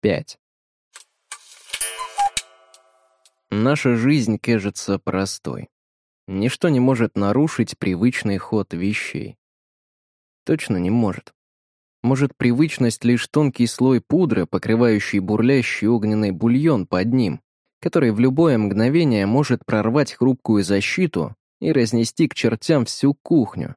5. Наша жизнь кажется простой. Ничто не может нарушить привычный ход вещей. Точно не может. Может, привычность лишь тонкий слой пудры, покрывающий бурлящий огненный бульон под ним, который в любое мгновение может прорвать хрупкую защиту и разнести к чертям всю кухню.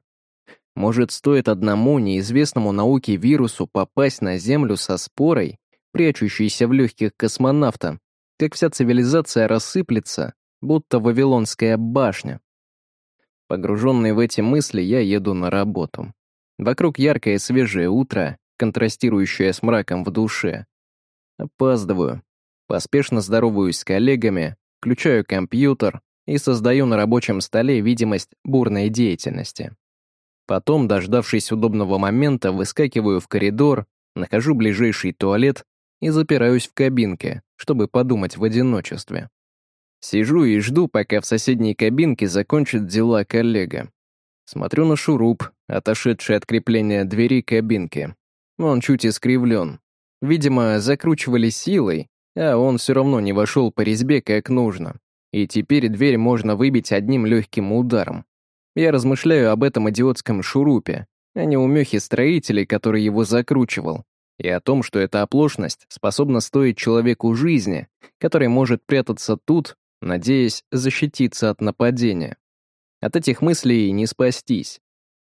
Может, стоит одному неизвестному науке вирусу попасть на Землю со спорой, прячущейся в легких космонавта, как вся цивилизация рассыплется, будто Вавилонская башня. Погруженный в эти мысли, я еду на работу. Вокруг яркое свежее утро, контрастирующее с мраком в душе. Опаздываю. Поспешно здороваюсь с коллегами, включаю компьютер и создаю на рабочем столе видимость бурной деятельности. Потом, дождавшись удобного момента, выскакиваю в коридор, нахожу ближайший туалет и запираюсь в кабинке, чтобы подумать в одиночестве. Сижу и жду, пока в соседней кабинке закончит дела коллега. Смотрю на шуруп, отошедший от крепления двери кабинки. Он чуть искривлен. Видимо, закручивали силой, а он все равно не вошел по резьбе как нужно. И теперь дверь можно выбить одним легким ударом. Я размышляю об этом идиотском шурупе, а не умехе строителей, который его закручивал, и о том, что эта оплошность способна стоить человеку жизни, который может прятаться тут, надеясь защититься от нападения. От этих мыслей не спастись.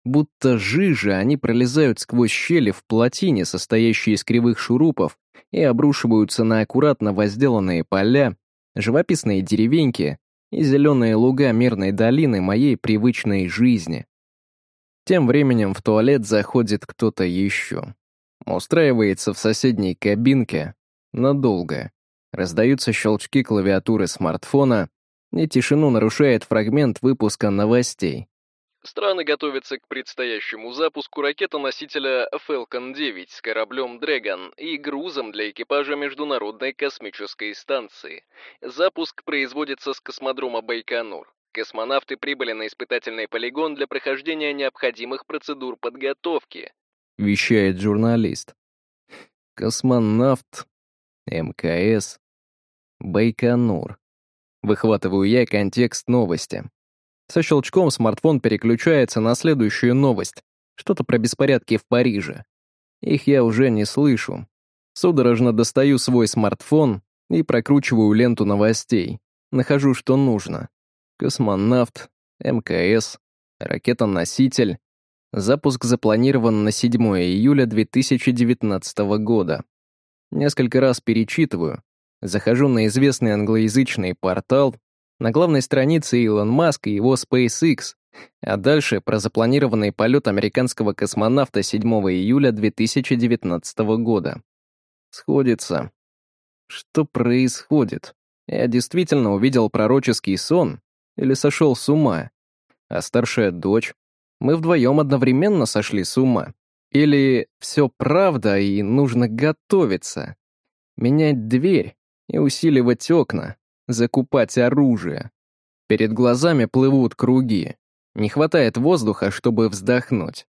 Будто жижа они пролезают сквозь щели в плотине, состоящие из кривых шурупов, и обрушиваются на аккуратно возделанные поля, живописные деревеньки и зеленые луга мирной долины моей привычной жизни. Тем временем в туалет заходит кто-то еще. Устраивается в соседней кабинке надолго. Раздаются щелчки клавиатуры смартфона, и тишину нарушает фрагмент выпуска новостей. Страны готовятся к предстоящему запуску ракетоносителя Falcon 9 с кораблем Dragon и грузом для экипажа Международной космической станции. Запуск производится с космодрома Байконур. Космонавты прибыли на испытательный полигон для прохождения необходимых процедур подготовки. Вещает журналист. Космонавт, МКС, Байконур. Выхватываю я контекст новости. Со щелчком смартфон переключается на следующую новость. Что-то про беспорядки в Париже. Их я уже не слышу. Судорожно достаю свой смартфон и прокручиваю ленту новостей. Нахожу, что нужно. Космонавт, МКС, ракета-носитель. Запуск запланирован на 7 июля 2019 года. Несколько раз перечитываю. Захожу на известный англоязычный портал на главной странице Илон Маск и его SpaceX, а дальше про запланированный полет американского космонавта 7 июля 2019 года. Сходится. Что происходит? Я действительно увидел пророческий сон или сошел с ума? А старшая дочь? Мы вдвоем одновременно сошли с ума? Или все правда и нужно готовиться? Менять дверь и усиливать окна, закупать оружие. Перед глазами плывут круги. Не хватает воздуха, чтобы вздохнуть.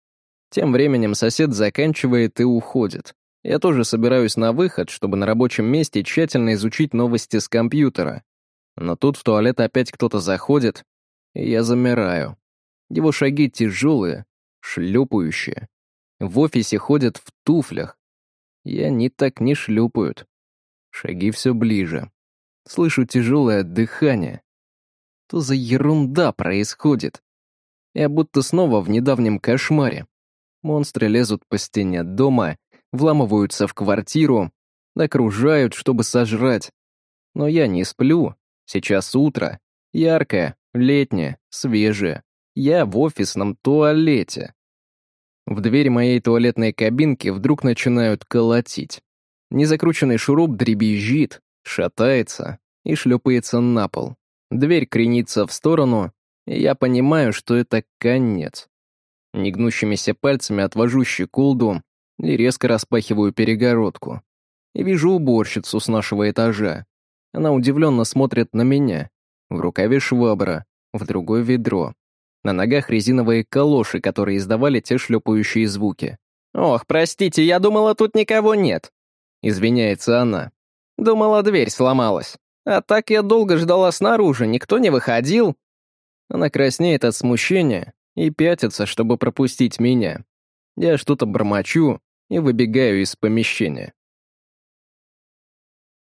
Тем временем сосед заканчивает и уходит. Я тоже собираюсь на выход, чтобы на рабочем месте тщательно изучить новости с компьютера. Но тут в туалет опять кто-то заходит, и я замираю. Его шаги тяжелые, шлепающие. В офисе ходят в туфлях. И они так не шлепают. Шаги все ближе. Слышу тяжелое дыхание. Что за ерунда происходит? Я будто снова в недавнем кошмаре. Монстры лезут по стене дома, вламываются в квартиру, окружают, чтобы сожрать. Но я не сплю. Сейчас утро. Яркое, летнее, свежее. Я в офисном туалете. В дверь моей туалетной кабинки вдруг начинают колотить. Незакрученный шуруп дребезжит, шатается и шлепается на пол. Дверь кренится в сторону, и я понимаю, что это конец. Негнущимися пальцами отвожу щеколду и резко распахиваю перегородку. И вижу уборщицу с нашего этажа. Она удивленно смотрит на меня. В рукаве швабра, в другое ведро. На ногах резиновые калоши, которые издавали те шлепающие звуки. «Ох, простите, я думала, тут никого нет». извиняется она. «Думала, дверь сломалась. А так я долго ждала снаружи, никто не выходил». Она краснеет от смущения и пятится, чтобы пропустить меня. Я что-то бормочу и выбегаю из помещения.